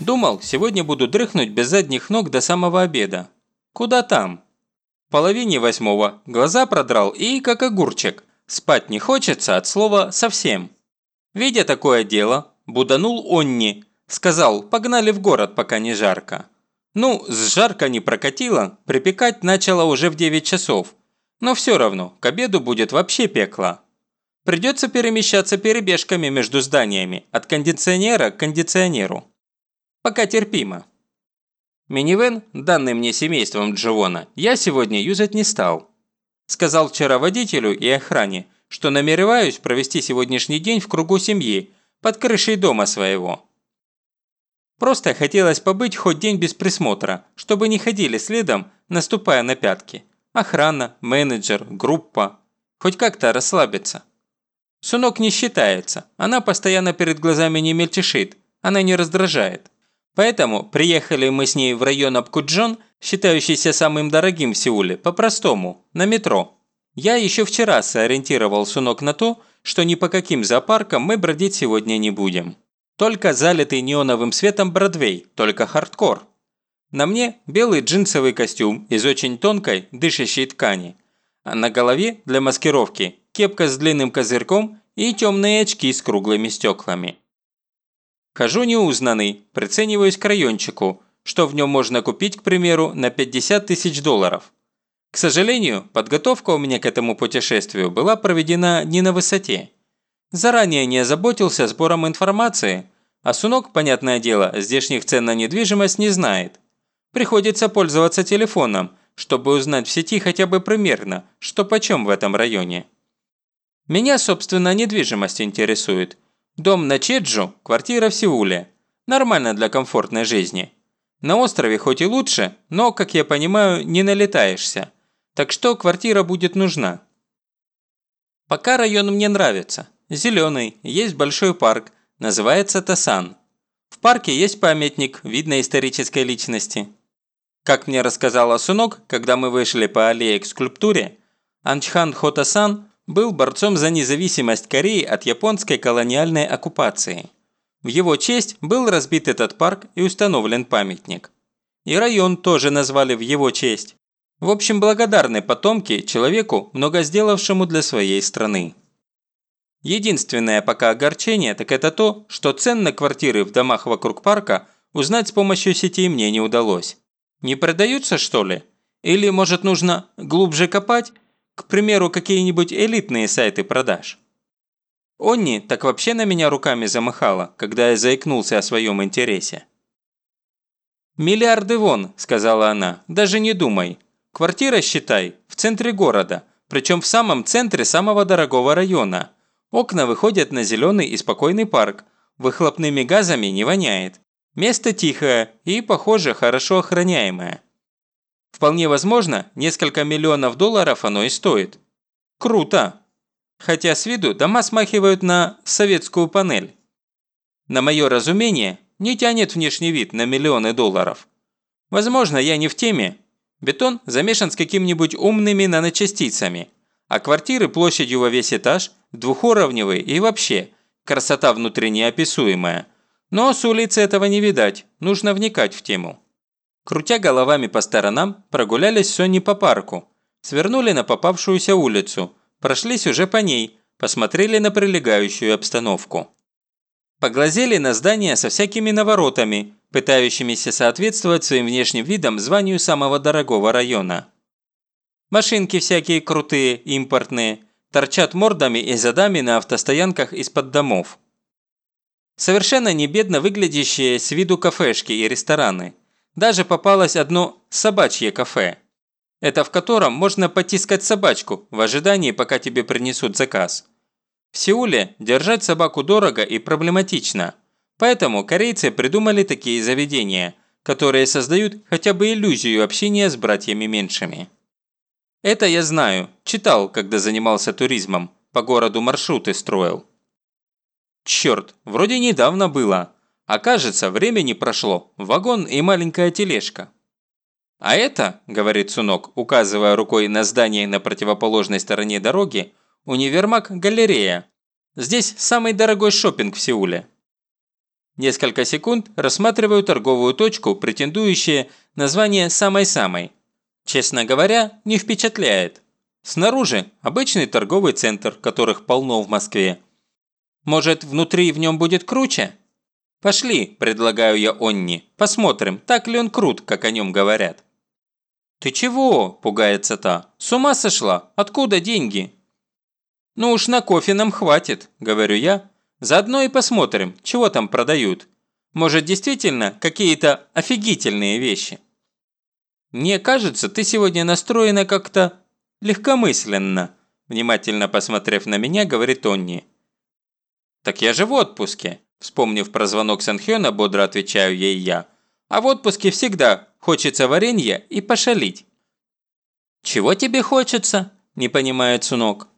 Думал, сегодня буду дрыхнуть без задних ног до самого обеда. Куда там? В половине восьмого глаза продрал и как огурчик. Спать не хочется от слова «совсем». Видя такое дело, буданул Онни. Сказал, погнали в город, пока не жарко. Ну, с жарко не прокатило, припекать начало уже в 9 часов. Но все равно, к обеду будет вообще пекло. Придется перемещаться перебежками между зданиями, от кондиционера к кондиционеру пока терпимо. Минивэн, данный мне семейством Дживона, я сегодня юзать не стал. Сказал вчера водителю и охране, что намереваюсь провести сегодняшний день в кругу семьи, под крышей дома своего. Просто хотелось побыть хоть день без присмотра, чтобы не ходили следом, наступая на пятки. Охрана, менеджер, группа. Хоть как-то расслабиться. Сунок не считается, она постоянно перед глазами не мельтешит, она не раздражает. Поэтому приехали мы с ней в район Абкуджон, считающийся самым дорогим в Сеуле, по-простому, на метро. Я еще вчера сориентировал Сунок на то, что ни по каким зоопаркам мы бродить сегодня не будем. Только залитый неоновым светом Бродвей, только хардкор. На мне белый джинсовый костюм из очень тонкой, дышащей ткани. А на голове для маскировки кепка с длинным козырьком и темные очки с круглыми стеклами. Хожу неузнанный, прицениваюсь к райончику, что в нем можно купить, к примеру, на 50 тысяч долларов. К сожалению, подготовка у меня к этому путешествию была проведена не на высоте. Заранее не озаботился сбором информации, а Сунок, понятное дело, здешних цен на недвижимость не знает. Приходится пользоваться телефоном, чтобы узнать в сети хотя бы примерно, что почем в этом районе. Меня, собственно, недвижимость интересует – Дом на Чеджу, квартира в Сеуле. Нормально для комфортной жизни. На острове хоть и лучше, но, как я понимаю, не налетаешься. Так что квартира будет нужна. Пока район мне нравится. Зеленый, есть большой парк, называется Тасан. В парке есть памятник, видно исторической личности. Как мне рассказала Сунок, когда мы вышли по аллее к скульптуре, Анчхан Хотасан был борцом за независимость Кореи от японской колониальной оккупации. В его честь был разбит этот парк и установлен памятник. И район тоже назвали в его честь. В общем, благодарны потомки человеку, много сделавшему для своей страны. Единственное пока огорчение, так это то, что цен на квартиры в домах вокруг парка узнать с помощью сети мне не удалось. Не продаются, что ли? Или, может, нужно глубже копать к примеру, какие-нибудь элитные сайты продаж. Онни так вообще на меня руками замахала, когда я заикнулся о своем интересе. «Миллиарды вон», – сказала она, – «даже не думай. Квартира, считай, в центре города, причем в самом центре самого дорогого района. Окна выходят на зеленый и спокойный парк, выхлопными газами не воняет. Место тихое и, похоже, хорошо охраняемое. Вполне возможно, несколько миллионов долларов оно и стоит. Круто! Хотя с виду дома смахивают на советскую панель. На мое разумение, не тянет внешний вид на миллионы долларов. Возможно, я не в теме. Бетон замешан с какими-нибудь умными наночастицами, а квартиры площадью во весь этаж, двухуровневые и вообще, красота внутренне описуемая. Но с улицы этого не видать, нужно вникать в тему. Крутя головами по сторонам, прогулялись Сонни по парку. Свернули на попавшуюся улицу, прошлись уже по ней, посмотрели на прилегающую обстановку. Поглазели на здания со всякими наворотами, пытающимися соответствовать своим внешним видом званию самого дорогого района. Машинки всякие крутые, импортные, торчат мордами и задами на автостоянках из-под домов. Совершенно не бедно выглядящие с виду кафешки и рестораны – даже попалось одно собачье кафе. Это в котором можно потискать собачку в ожидании, пока тебе принесут заказ. В Сеуле держать собаку дорого и проблематично. Поэтому корейцы придумали такие заведения, которые создают хотя бы иллюзию общения с братьями меньшими. Это я знаю, читал, когда занимался туризмом, по городу маршруты строил. Черт, вроде недавно было, а кажется, времени прошло, вагон и маленькая тележка. «А это, – говорит Сунок, указывая рукой на здание на противоположной стороне дороги, – универмаг-галерея. Здесь самый дорогой шопинг в Сеуле». Несколько секунд рассматриваю торговую точку, претендующую на звание самой-самой. Честно говоря, не впечатляет. Снаружи обычный торговый центр, которых полно в Москве. Может, внутри в нем будет круче? Пошли, предлагаю я Онни, посмотрим, так ли он крут, как о нем говорят. «Ты чего?» – пугается та. «С ума сошла? Откуда деньги?» «Ну уж на кофе нам хватит», – говорю я. «Заодно и посмотрим, чего там продают. Может, действительно какие-то офигительные вещи?» «Мне кажется, ты сегодня настроена как-то легкомысленно», внимательно посмотрев на меня, говорит Онни. «Так я же в отпуске», вспомнив про звонок Санхёна, бодро отвечаю ей я. «А в отпуске всегда хочется варенья и пошалить». «Чего тебе хочется?» – не понимает Сунок.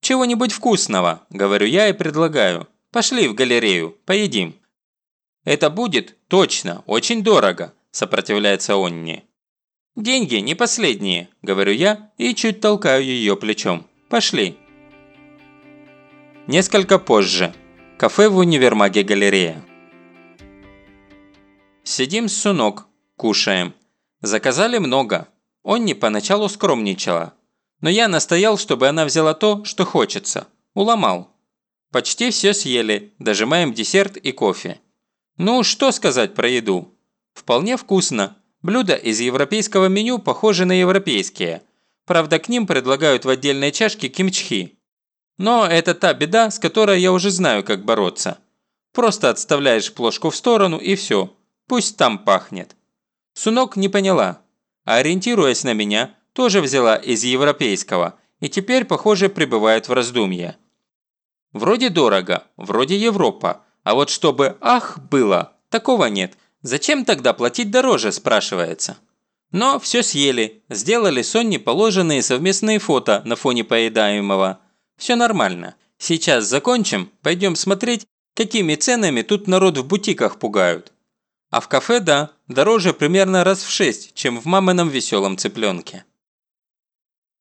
«Чего-нибудь вкусного», – говорю я и предлагаю. «Пошли в галерею, поедим». «Это будет, точно, очень дорого», – сопротивляется Онни. «Деньги не последние», – говорю я и чуть толкаю ее плечом. «Пошли». Несколько позже. Кафе в универмаге галерея. Сидим с Сунок, кушаем. Заказали много. Он не поначалу скромничала. Но я настоял, чтобы она взяла то, что хочется. Уломал. Почти все съели, дожимаем десерт и кофе. Ну, что сказать про еду? Вполне вкусно. Блюда из европейского меню похожи на европейские. Правда, к ним предлагают в отдельной чашке кимчхи. Но это та беда, с которой я уже знаю, как бороться. Просто отставляешь плошку в сторону и все. Пусть там пахнет. Сунок не поняла. Ориентируясь на меня, тоже взяла из европейского и теперь, похоже, пребывает в раздумье. Вроде дорого, вроде Европа, а вот чтобы «ах» было, такого нет. Зачем тогда платить дороже, спрашивается. Но все съели, сделали Сонне положенные совместные фото на фоне поедаемого – все нормально. Сейчас закончим, пойдем смотреть, какими ценами тут народ в бутиках пугают. А в кафе, да, дороже примерно раз в шесть, чем в мамином веселом цыпленке.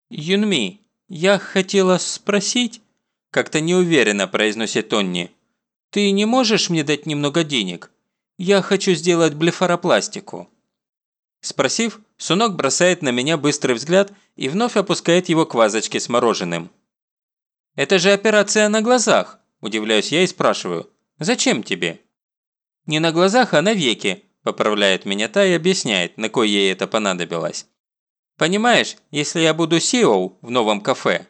«Юнми, я хотела спросить...» Как-то неуверенно произносит Тонни. «Ты не можешь мне дать немного денег? Я хочу сделать блефаропластику». Спросив, Сунок бросает на меня быстрый взгляд и вновь опускает его к вазочке с мороженым. «Это же операция на глазах», – удивляюсь я и спрашиваю. «Зачем тебе?» «Не на глазах, а на веки», – поправляет меня та и объясняет, на кой ей это понадобилось. «Понимаешь, если я буду SEO в новом кафе,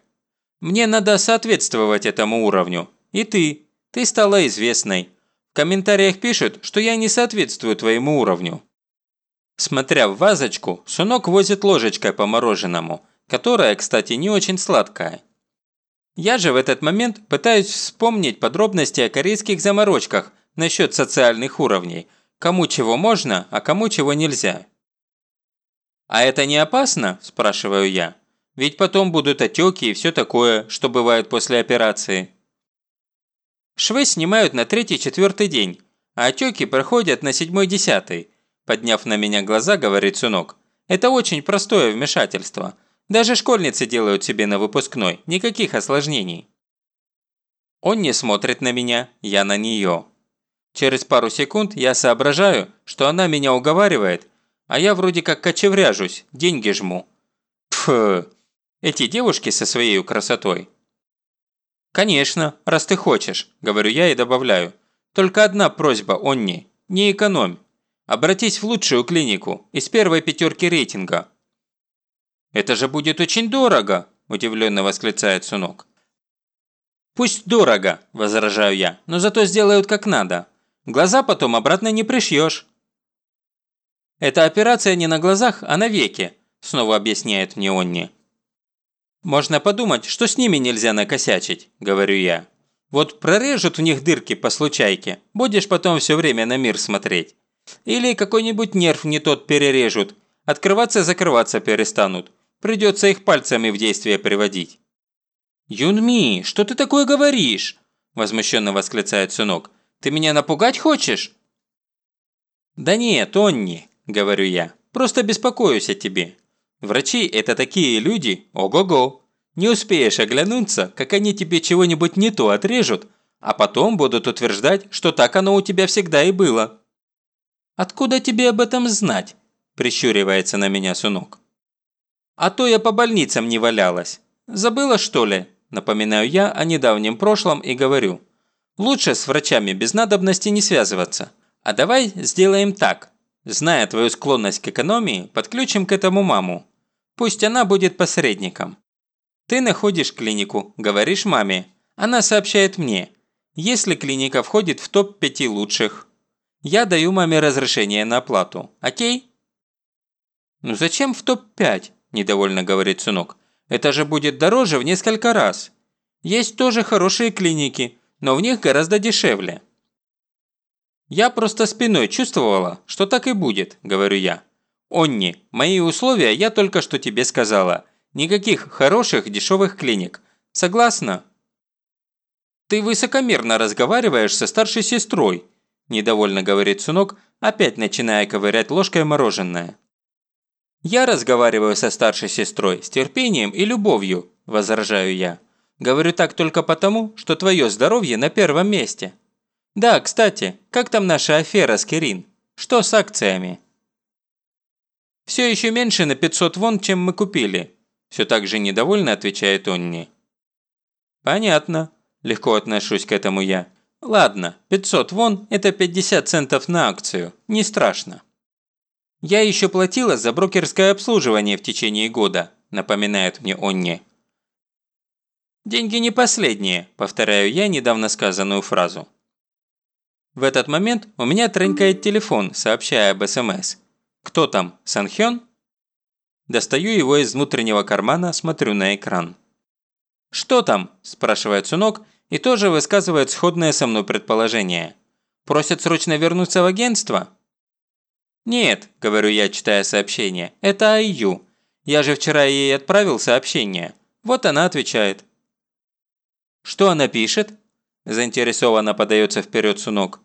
мне надо соответствовать этому уровню. И ты. Ты стала известной. В комментариях пишут, что я не соответствую твоему уровню». Смотря в вазочку, Сунок возит ложечкой по мороженому, которое, кстати, не очень сладкое. Я же в этот момент пытаюсь вспомнить подробности о корейских заморочках насчет социальных уровней, кому чего можно, а кому чего нельзя. «А это не опасно?» – спрашиваю я. «Ведь потом будут отеки и все такое, что бывает после операции». Швы снимают на третий-четвертый день, а отеки проходят на седьмой-десятый. Подняв на меня глаза, говорит Сунок. Это очень простое вмешательство. Даже школьницы делают себе на выпускной, никаких осложнений. Он не смотрит на меня, я на нее. Через пару секунд я соображаю, что она меня уговаривает, а я вроде как кочевряжусь, деньги жму. Пф, эти девушки со своей красотой. «Конечно, раз ты хочешь», – говорю я и добавляю. «Только одна просьба, Онни, не экономь. Обратись в лучшую клинику, из первой пятерки рейтинга, «Это же будет очень дорого!» – удивленно восклицает Сунок. «Пусть дорого», – возражаю я, – «но зато сделают как надо. Глаза потом обратно не пришьешь». «Это операция не на глазах, а на веке», – снова объясняет мне Онни. «Можно подумать, что с ними нельзя накосячить», – говорю я. «Вот прорежут в них дырки по случайке, будешь потом все время на мир смотреть. Или какой-нибудь нерв не тот перережут, открываться-закрываться перестанут. Придется их пальцами в действие приводить. «Юнми, что ты такое говоришь?» – возмущенно восклицает сынок. «Ты меня напугать хочешь?» «Да нет, Онни», – говорю я, – «просто беспокоюсь о тебе. Врачи – это такие люди, ого-го. Не успеешь оглянуться, как они тебе чего-нибудь не то отрежут, а потом будут утверждать, что так оно у тебя всегда и было». «Откуда тебе об этом знать?» – прищуривается на меня Сунок. «А то я по больницам не валялась. Забыла, что ли?» – напоминаю я о недавнем прошлом и говорю. «Лучше с врачами без надобности не связываться. А давай сделаем так. Зная твою склонность к экономии, подключим к этому маму. Пусть она будет посредником. Ты находишь клинику, говоришь маме. Она сообщает мне. Если клиника входит в топ-5 лучших, я даю маме разрешение на оплату. Окей? «Ну зачем в топ-5?» – недовольно говорит сынок. «Это же будет дороже в несколько раз. Есть тоже хорошие клиники, но в них гораздо дешевле». «Я просто спиной чувствовала, что так и будет», – говорю я. «Онни, мои условия я только что тебе сказала. Никаких хороших дешевых клиник. Согласна?» «Ты высокомерно разговариваешь со старшей сестрой», – недовольно говорит сынок, опять начиная ковырять ложкой мороженое. «Я разговариваю со старшей сестрой с терпением и любовью», – возражаю я. «Говорю так только потому, что твое здоровье на первом месте». «Да, кстати, как там наша афера с Кирин? Что с акциями?» «Все еще меньше на 500 вон, чем мы купили», – все так же недовольно отвечает Онни. «Понятно», – легко отношусь к этому я. «Ладно, 500 вон – это 50 центов на акцию, не страшно». «Я еще платила за брокерское обслуживание в течение года», – напоминает мне Онни. «Деньги не последние», – повторяю я недавно сказанную фразу. В этот момент у меня тренькает телефон, сообщая об СМС. «Кто там? Санхён?» Достаю его из внутреннего кармана, смотрю на экран. «Что там?» – спрашивает Сунок и тоже высказывает сходное со мной предположение. «Просят срочно вернуться в агентство?» «Нет», – говорю я, читая сообщение, – «это Айю. Я же вчера ей отправил сообщение. Вот она отвечает». «Что она пишет?» – заинтересованно подается вперед Сунок.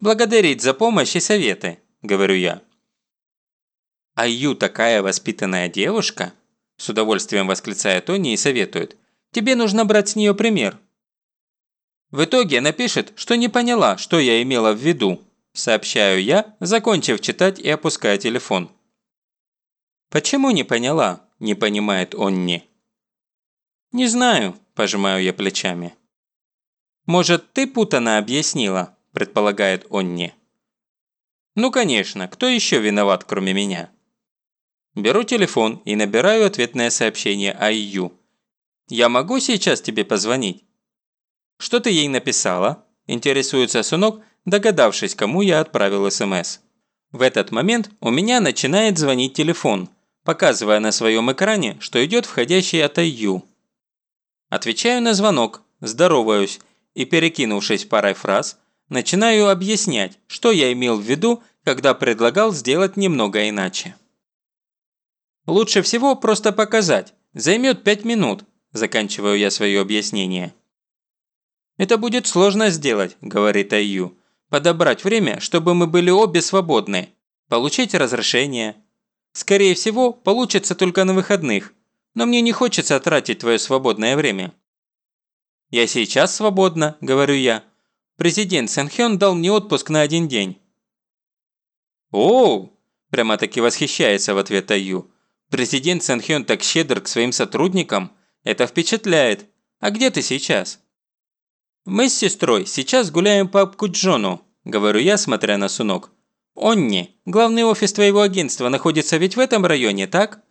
«Благодарить за помощь и советы», – говорю я. «А Ю такая воспитанная девушка?» – с удовольствием восклицает Тони и советует. «Тебе нужно брать с нее пример». В итоге она пишет, что не поняла, что я имела в виду, сообщаю я, закончив читать и опуская телефон. «Почему не поняла?» – не понимает Онни. «Не знаю», – пожимаю я плечами. «Может, ты путано объяснила?» – предполагает Онни. «Ну конечно, кто еще виноват, кроме меня?» Беру телефон и набираю ответное сообщение Айю. «Я могу сейчас тебе позвонить?» «Что ты ей написала?» – интересуется сынок, догадавшись, кому я отправил СМС. В этот момент у меня начинает звонить телефон, показывая на своем экране, что идет входящий от Айю. Отвечаю на звонок, здороваюсь и, перекинувшись парой фраз, начинаю объяснять, что я имел в виду, когда предлагал сделать немного иначе. Лучше всего просто показать, займет 5 минут, заканчиваю я свое объяснение. «Это будет сложно сделать», – говорит Айю. «Подобрать время, чтобы мы были обе свободны. Получить разрешение. Скорее всего, получится только на выходных, но мне не хочется тратить твое свободное время». «Я сейчас свободна», – говорю я. «Президент Сэнхён дал мне отпуск на один день». «Оу!» – прямо-таки восхищается в ответ Аю. «Президент Сэнхён так щедр к своим сотрудникам? Это впечатляет. А где ты сейчас?» «Мы с сестрой сейчас гуляем по Куджону», – говорю я, смотря на Сунок. «Онни, главный офис твоего агентства находится ведь в этом районе, так?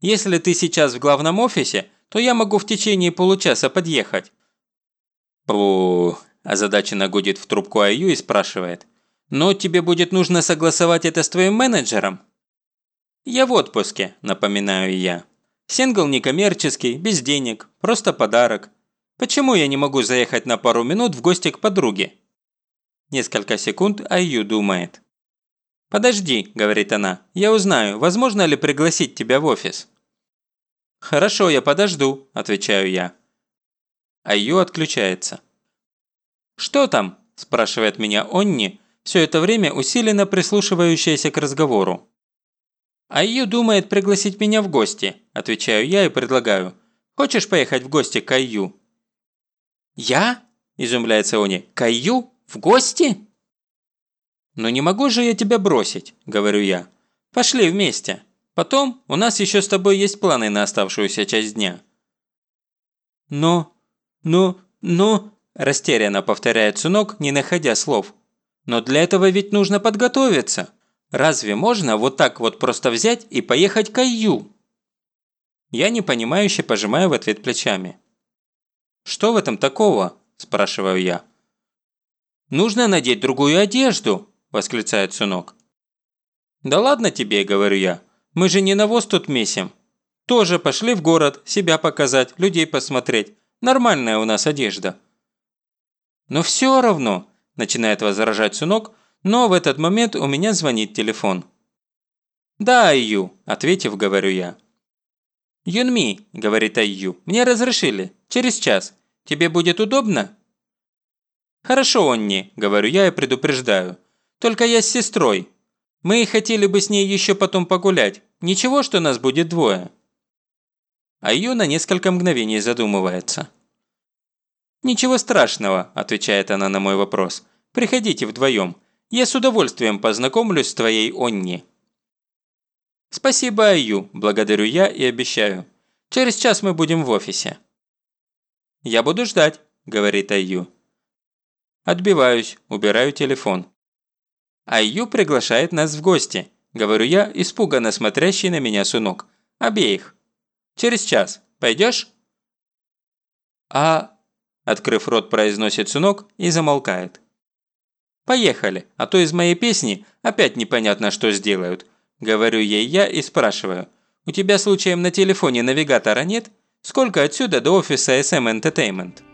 Если ты сейчас в главном офисе, то я могу в течение получаса подъехать. «Пу...» – озадаченно гудит в трубку Аю и спрашивает. «Но тебе будет нужно согласовать это с твоим менеджером?» «Я в отпуске», – напоминаю я. «Сингл некоммерческий, без денег, просто подарок. Почему я не могу заехать на пару минут в гости к подруге?» Несколько секунд Аю думает. «Подожди», – говорит она, – «я узнаю, возможно ли пригласить тебя в офис». «Хорошо, я подожду», – отвечаю я. Айю отключается. «Что там?» – спрашивает меня Онни, все это время усиленно прислушивающаяся к разговору. «Айю думает пригласить меня в гости», – отвечаю я и предлагаю. «Хочешь поехать в гости к Айю?» «Я?» –– изумляется Они. «Каю? В гости?» «Ну не могу же я тебя бросить», – говорю я. «Пошли вместе. Потом у нас еще с тобой есть планы на оставшуюся часть дня». «Но, но, но...» – растерянно повторяет Сунок, не находя слов. «Но для этого ведь нужно подготовиться. Разве можно вот так вот просто взять и поехать к Аю?» Я непонимающе пожимаю в ответ плечами. «Что в этом такого?» – спрашиваю я. «Нужно надеть другую одежду!» – восклицает Сунок. «Да ладно тебе», – говорю я. «Мы же не навоз тут месим. Тоже пошли в город, себя показать, людей посмотреть. Нормальная у нас одежда». «Но все равно», – начинает возражать Сунок, но в этот момент у меня звонит телефон. «Да, Аю», – ответив, говорю я. «Юнми», – говорит Айю, – «мне разрешили. Через час. Тебе будет удобно?» «Хорошо, Онни», – говорю я и предупреждаю. «Только я с сестрой. Мы хотели бы с ней еще потом погулять. Ничего, что нас будет двое?» Айю на несколько мгновений задумывается. «Ничего страшного», – отвечает она на мой вопрос. «Приходите вдвоем. Я с удовольствием познакомлюсь с твоей Онни». «Спасибо, Аю», – благодарю я и обещаю. «Через час мы будем в офисе». «Я буду ждать», – говорит Аю. Отбиваюсь, убираю телефон. Аю приглашает нас в гости, говорю я, испуганно смотрящий на меня сунок. Обеих. Через час. Пойдешь? А... Открыв рот, произносит сунок и замолкает. Поехали, а то из моей песни опять непонятно что сделают – Говорю ей я и спрашиваю. «У тебя случаем на телефоне навигатора нет? Сколько отсюда до офиса SM Entertainment?»